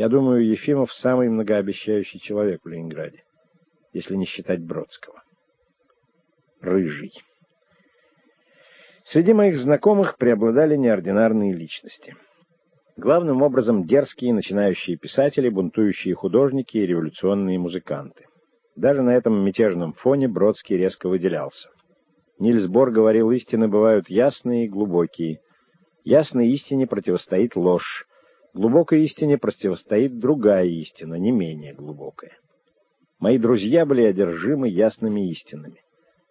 Я думаю, Ефимов самый многообещающий человек в Ленинграде, если не считать Бродского. Рыжий. Среди моих знакомых преобладали неординарные личности. Главным образом дерзкие начинающие писатели, бунтующие художники и революционные музыканты. Даже на этом мятежном фоне Бродский резко выделялся. Нильс Бор говорил, истины бывают ясные и глубокие. Ясной истине противостоит ложь. Глубокой истине противостоит другая истина, не менее глубокая. Мои друзья были одержимы ясными истинами.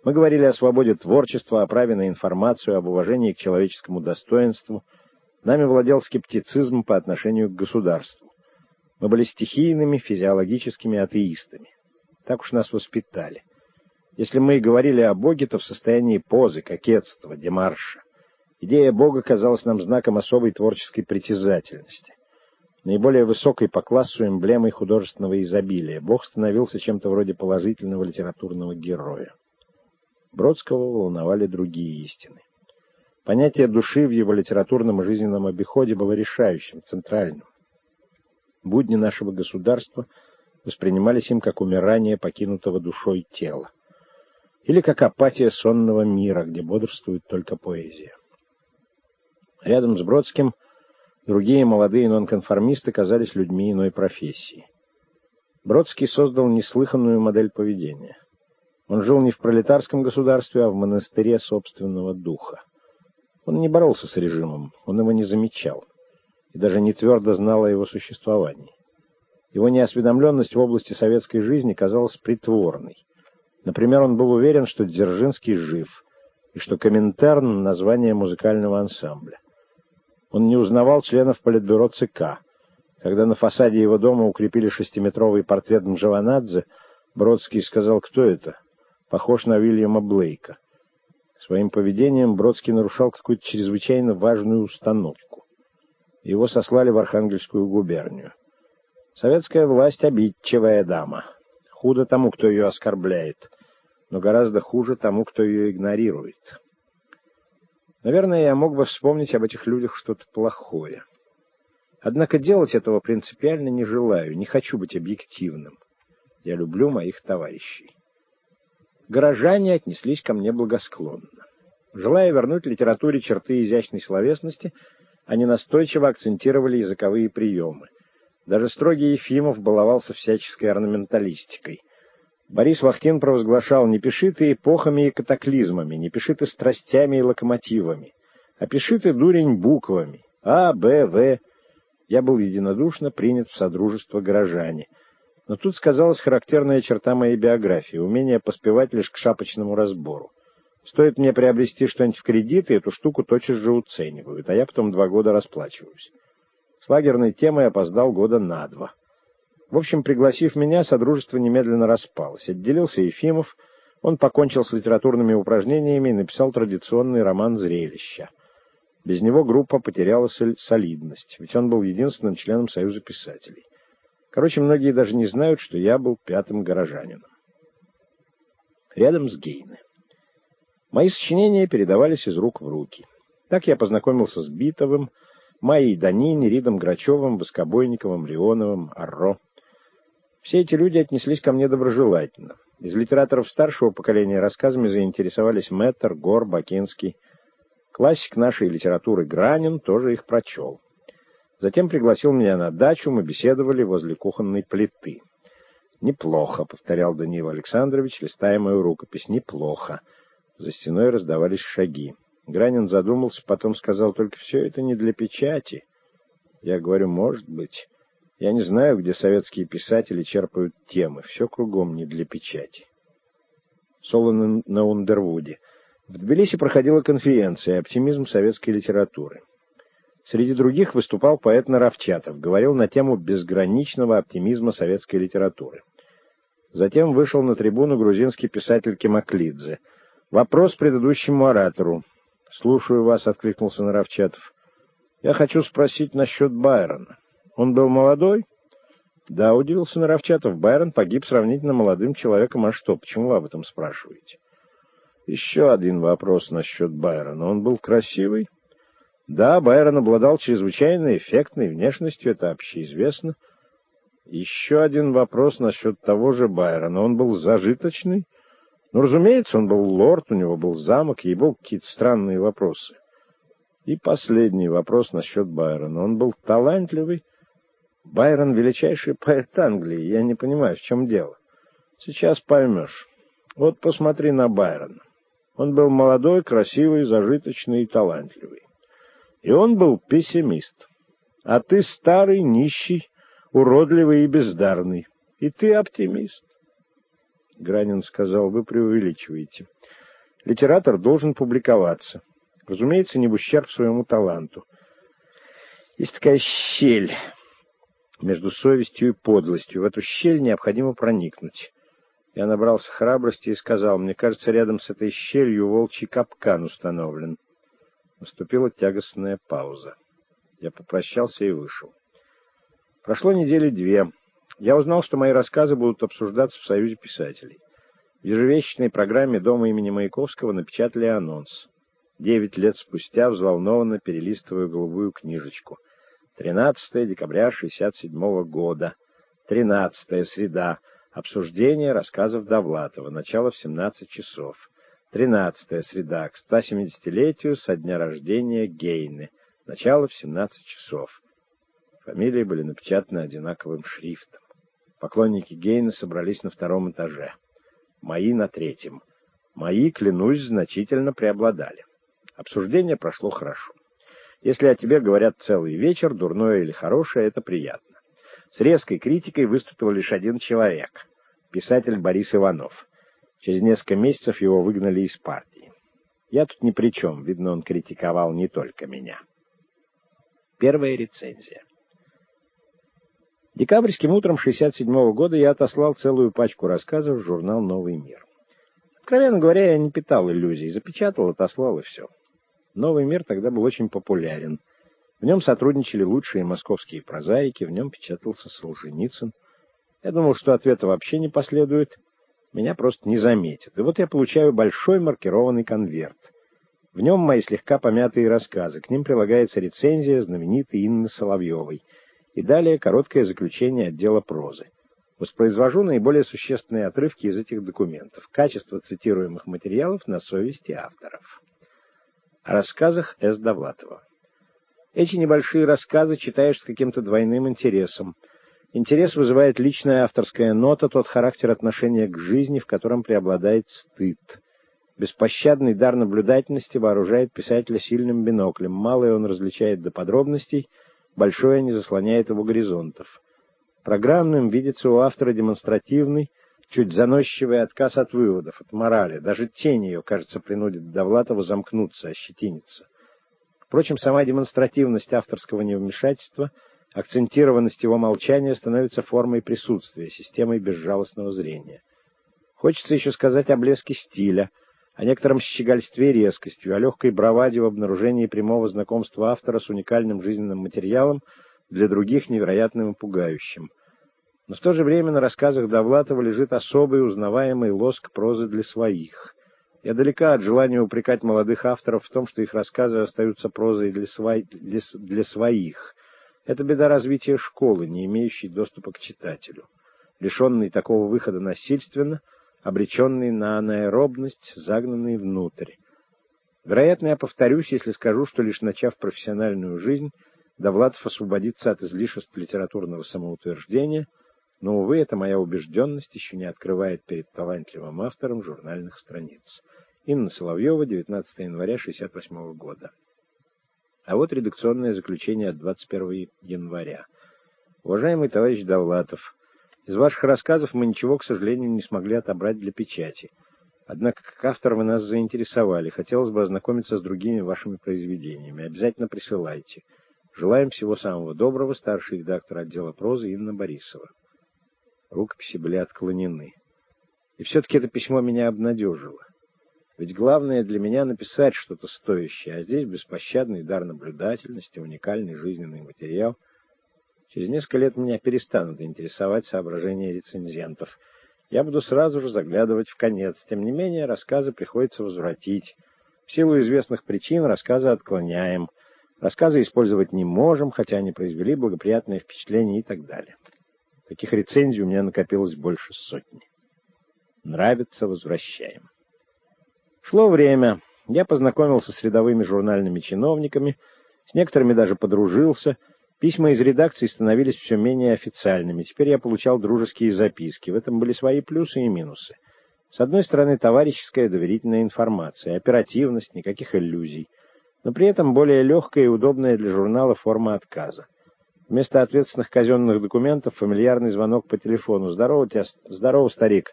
Мы говорили о свободе творчества, о праве на информацию, об уважении к человеческому достоинству. Нами владел скептицизм по отношению к государству. Мы были стихийными физиологическими атеистами. Так уж нас воспитали. Если мы и говорили о Боге, то в состоянии позы, кокетства, демарша. Идея Бога казалась нам знаком особой творческой притязательности. Наиболее высокой по классу эмблемой художественного изобилия Бог становился чем-то вроде положительного литературного героя. Бродского волновали другие истины. Понятие души в его литературном и жизненном обиходе было решающим, центральным. Будни нашего государства воспринимались им как умирание покинутого душой тела или как апатия сонного мира, где бодрствует только поэзия. Рядом с Бродским другие молодые нонконформисты казались людьми иной профессии. Бродский создал неслыханную модель поведения. Он жил не в пролетарском государстве, а в монастыре собственного духа. Он не боролся с режимом, он его не замечал и даже не твердо знал о его существовании. Его неосведомленность в области советской жизни казалась притворной. Например, он был уверен, что Дзержинский жив, и что Коминтерн — название музыкального ансамбля. Он не узнавал членов Политбюро ЦК. Когда на фасаде его дома укрепили шестиметровый портрет Мжаванадзе, Бродский сказал, кто это? Похож на Уильяма Блейка. Своим поведением Бродский нарушал какую-то чрезвычайно важную установку. Его сослали в Архангельскую губернию. Советская власть — обидчивая дама. Худо тому, кто ее оскорбляет, но гораздо хуже тому, кто ее игнорирует. Наверное, я мог бы вспомнить об этих людях что-то плохое. Однако делать этого принципиально не желаю, не хочу быть объективным. Я люблю моих товарищей. Горожане отнеслись ко мне благосклонно. Желая вернуть литературе черты изящной словесности, они настойчиво акцентировали языковые приемы. Даже строгий Ефимов баловался всяческой орнаменталистикой. Борис Вахтин провозглашал «Не пиши ты эпохами и катаклизмами, не пиши ты страстями и локомотивами, а пиши ты, дурень, буквами А, Б, В». Я был единодушно принят в содружество горожане. Но тут сказалась характерная черта моей биографии — умение поспевать лишь к шапочному разбору. Стоит мне приобрести что-нибудь в кредит, и эту штуку тотчас же уценивают, а я потом два года расплачиваюсь. С лагерной темой опоздал года на два. В общем, пригласив меня, Содружество немедленно распалось. Отделился Ефимов, он покончил с литературными упражнениями и написал традиционный роман «Зрелища». Без него группа потеряла солидность, ведь он был единственным членом Союза писателей. Короче, многие даже не знают, что я был пятым горожанином. Рядом с Гейне. Мои сочинения передавались из рук в руки. Так я познакомился с Битовым, Майей Данини, Ридом Грачевым, Воскобойниковым, Леоновым, Арро. Все эти люди отнеслись ко мне доброжелательно. Из литераторов старшего поколения рассказами заинтересовались Мэттер, Гор, Бакинский. Классик нашей литературы Гранин тоже их прочел. Затем пригласил меня на дачу, мы беседовали возле кухонной плиты. «Неплохо», — повторял Даниил Александрович, листая мою рукопись, — «неплохо». За стеной раздавались шаги. Гранин задумался, потом сказал, только все это не для печати. Я говорю, может быть. Я не знаю, где советские писатели черпают темы. Все кругом не для печати. Соло на Ундервуде. В Тбилиси проходила конференция «Оптимизм советской литературы». Среди других выступал поэт Наровчатов, говорил на тему безграничного оптимизма советской литературы. Затем вышел на трибуну грузинский писатель Кемаклидзе. Вопрос предыдущему оратору. «Слушаю вас», — откликнулся Наровчатов. «Я хочу спросить насчет Байрона. Он был молодой?» «Да», — удивился Наровчатов. «Байрон погиб сравнительно молодым человеком. А что? Почему вы об этом спрашиваете?» «Еще один вопрос насчет Байрона. Он был красивый?» «Да, Байрон обладал чрезвычайно эффектной внешностью, это общеизвестно. Еще один вопрос насчет того же Байрона. Он был зажиточный? Ну, разумеется, он был лорд, у него был замок, ей-богу, какие-то странные вопросы. И последний вопрос насчет Байрона. Он был талантливый? Байрон — величайший поэт Англии. Я не понимаю, в чем дело. Сейчас поймешь. Вот посмотри на Байрона. Он был молодой, красивый, зажиточный и талантливый. И он был пессимист. А ты старый, нищий, уродливый и бездарный. И ты оптимист. Гранин сказал, вы преувеличиваете. Литератор должен публиковаться. Разумеется, не в ущерб своему таланту. Есть такая щель между совестью и подлостью. В эту щель необходимо проникнуть. Я набрался храбрости и сказал, мне кажется, рядом с этой щелью волчий капкан установлен. Наступила тягостная пауза. Я попрощался и вышел. Прошло недели две. Я узнал, что мои рассказы будут обсуждаться в Союзе писателей. В ежевечной программе Дома имени Маяковского напечатали анонс. Девять лет спустя взволнованно перелистываю голубую книжечку. 13 декабря 67 -го года. 13 среда. Обсуждение рассказов Довлатова. Начало в 17 часов. 13 среда. К 170-летию со дня рождения Гейны. Начало в 17 часов. Фамилии были напечатаны одинаковым шрифтом. Поклонники Гейна собрались на втором этаже. Мои на третьем. Мои, клянусь, значительно преобладали. Обсуждение прошло хорошо. Если о тебе говорят целый вечер, дурное или хорошее, это приятно. С резкой критикой выступил лишь один человек — писатель Борис Иванов. Через несколько месяцев его выгнали из партии. Я тут ни при чем, видно, он критиковал не только меня. Первая рецензия. Декабрьским утром 67 -го года я отослал целую пачку рассказов в журнал «Новый мир». Откровенно говоря, я не питал иллюзий, запечатал, отослал и все. «Новый мир» тогда был очень популярен. В нем сотрудничали лучшие московские прозаики, в нем печатался Солженицын. Я думал, что ответа вообще не последует, меня просто не заметят. И вот я получаю большой маркированный конверт. В нем мои слегка помятые рассказы, к ним прилагается рецензия знаменитой Инны Соловьевой — и далее короткое заключение отдела прозы. Воспроизвожу наиболее существенные отрывки из этих документов. Качество цитируемых материалов на совести авторов. Рассказах С. Довлатова. Эти небольшие рассказы читаешь с каким-то двойным интересом. Интерес вызывает личная авторская нота, тот характер отношения к жизни, в котором преобладает стыд. Беспощадный дар наблюдательности вооружает писателя сильным биноклем. Малое он различает до подробностей — большое не заслоняет его горизонтов. Программным видится у автора демонстративный, чуть заносчивый отказ от выводов, от морали. Даже тень ее, кажется, принудит Довлатова замкнуться, ощетиниться. Впрочем, сама демонстративность авторского невмешательства, акцентированность его молчания становится формой присутствия, системой безжалостного зрения. Хочется еще сказать о блеске стиля, о некотором щегольстве резкостью, о легкой браваде в обнаружении прямого знакомства автора с уникальным жизненным материалом, для других невероятным и пугающим. Но в то же время на рассказах Довлатова лежит особый узнаваемый лоск прозы для своих. Я далека от желания упрекать молодых авторов в том, что их рассказы остаются прозой для, сво... для... для своих. Это беда развития школы, не имеющей доступа к читателю. Лишенный такого выхода насильственно — обреченный на анаэробность, загнанный внутрь. Вероятно, я повторюсь, если скажу, что лишь начав профессиональную жизнь, Довлатов освободится от излишеств литературного самоутверждения, но, увы, эта моя убежденность еще не открывает перед талантливым автором журнальных страниц. Инна Соловьева, 19 января 1968 года. А вот редакционное заключение от 21 января. Уважаемый товарищ Довлатов, из ваших рассказов мы ничего, к сожалению, не смогли отобрать для печати. Однако, как автор, вы нас заинтересовали. Хотелось бы ознакомиться с другими вашими произведениями. Обязательно присылайте. Желаем всего самого доброго, старший редактор отдела прозы Инна Борисова. Рукописи были отклонены. И все-таки это письмо меня обнадежило. Ведь главное для меня написать что-то стоящее, а здесь беспощадный дар наблюдательности, уникальный жизненный материал — Через несколько лет меня перестанут интересовать соображения рецензентов. Я буду сразу же заглядывать в конец. Тем не менее, рассказы приходится возвратить. В силу известных причин рассказы отклоняем. Рассказы использовать не можем, хотя они произвели благоприятное впечатление и так далее. Таких рецензий у меня накопилось больше сотни. Нравится — возвращаем. Шло время. Я познакомился с рядовыми журнальными чиновниками, с некоторыми даже подружился. Письма из редакции становились все менее официальными. Теперь я получал дружеские записки. В этом были свои плюсы и минусы. С одной стороны, товарищеская доверительная информация, оперативность, никаких иллюзий. Но при этом более легкая и удобная для журнала форма отказа. Вместо ответственных казенных документов фамильярный звонок по телефону. «Здорово, тебя, здорово, старик.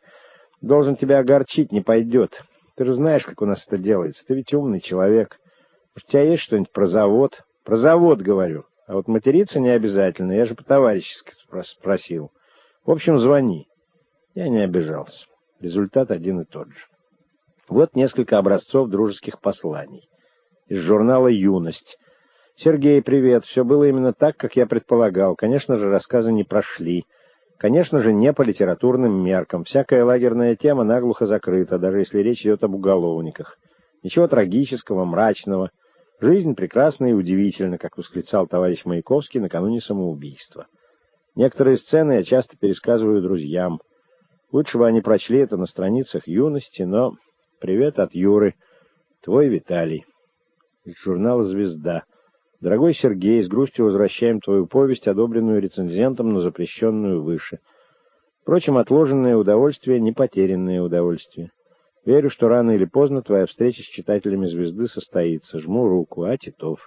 Должен тебя огорчить, не пойдет. Ты же знаешь, как у нас это делается. Ты ведь умный человек. Может, у тебя есть что-нибудь про завод?» «Про завод, говорю. А вот материться не обязательно. Я же по-товарищески спросил. В общем, звони». Я не обижался. Результат один и тот же. Вот несколько образцов дружеских посланий. Из журнала «Юность». «Сергей, привет. Все было именно так, как я предполагал. Конечно же, рассказы не прошли. Конечно же, не по литературным меркам. Всякая лагерная тема наглухо закрыта, даже если речь идет об уголовниках. Ничего трагического, мрачного. Жизнь прекрасна и удивительна, как восклицал товарищ Маяковский накануне самоубийства. Некоторые сцены я часто пересказываю друзьям. Лучше бы они прочли это на страницах юности, но... Привет от Юры. Твой Виталий. Из журнала «Звезда». Дорогой Сергей, с грустью возвращаем твою повесть, одобренную рецензентом, но запрещенную выше. Впрочем, отложенное удовольствие — не потерянное удовольствие. Верю, что рано или поздно твоя встреча с читателями «Звезды» состоится. Жму руку. А. Титов.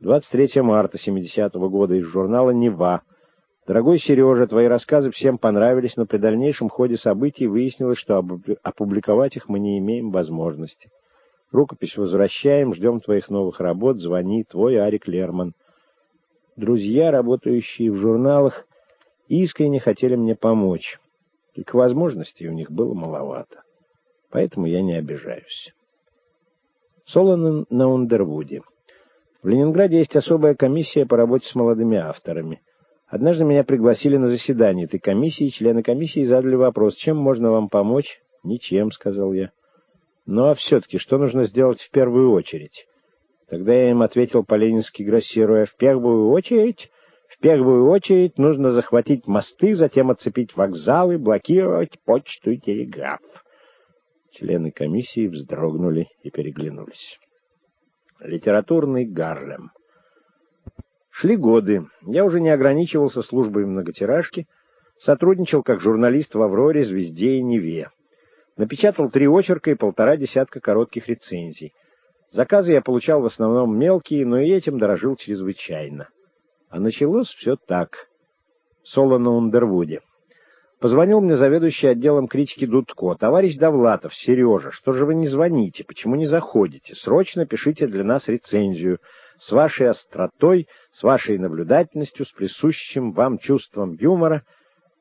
23 марта 70-го года из журнала «Нева». Дорогой Сережа, твои рассказы всем понравились, но при дальнейшем ходе событий выяснилось, что опубликовать их мы не имеем возможности. Рукопись возвращаем, ждем твоих новых работ, звони, твой Арик Лерман. Друзья, работающие в журналах, искренне хотели мне помочь, только возможностей у них было маловато. Поэтому я не обижаюсь. Солонен на Ундервуде. В Ленинграде есть особая комиссия по работе с молодыми авторами. Однажды меня пригласили на заседание этой комиссии, члены комиссии задали вопрос, чем можно вам помочь? Ничем, сказал я. Ну а все-таки, что нужно сделать в первую очередь? Тогда я им ответил по-ленински грассируя, в первую очередь... В первую очередь нужно захватить мосты, затем оцепить вокзалы, блокировать почту и телеграф. Члены комиссии вздрогнули и переглянулись. Литературный Гарлем. Шли годы. Я уже не ограничивался службой многотиражки, сотрудничал как журналист в «Авроре», «Звезде» и «Неве». Напечатал три очерка и полтора десятка коротких рецензий. Заказы я получал в основном мелкие, но и этим дорожил чрезвычайно. А началось все так. Соло на Ундервуде. Позвонил мне заведующий отделом критики Дудко. «Товарищ Довлатов, Сережа, что же вы не звоните? Почему не заходите? Срочно пишите для нас рецензию. С вашей остротой, с вашей наблюдательностью, с присущим вам чувством юмора».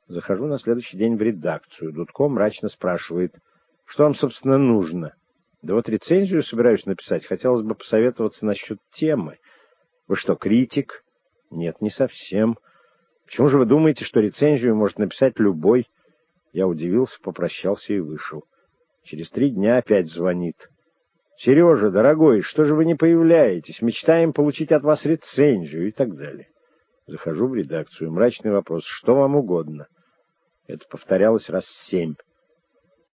Захожу на следующий день в редакцию. Дудко мрачно спрашивает, что вам, собственно, нужно? Да вот рецензию собираюсь написать. Хотелось бы посоветоваться насчет темы. Вы что, критик? Нет, не совсем. Почему же вы думаете, что рецензию может написать любой? Я удивился, попрощался и вышел. Через три дня опять звонит. «Сережа, дорогой, что же вы не появляетесь? Мечтаем получить от вас рецензию» и так далее. Захожу в редакцию. Мрачный вопрос. «Что вам угодно?» Это повторялось раз семь.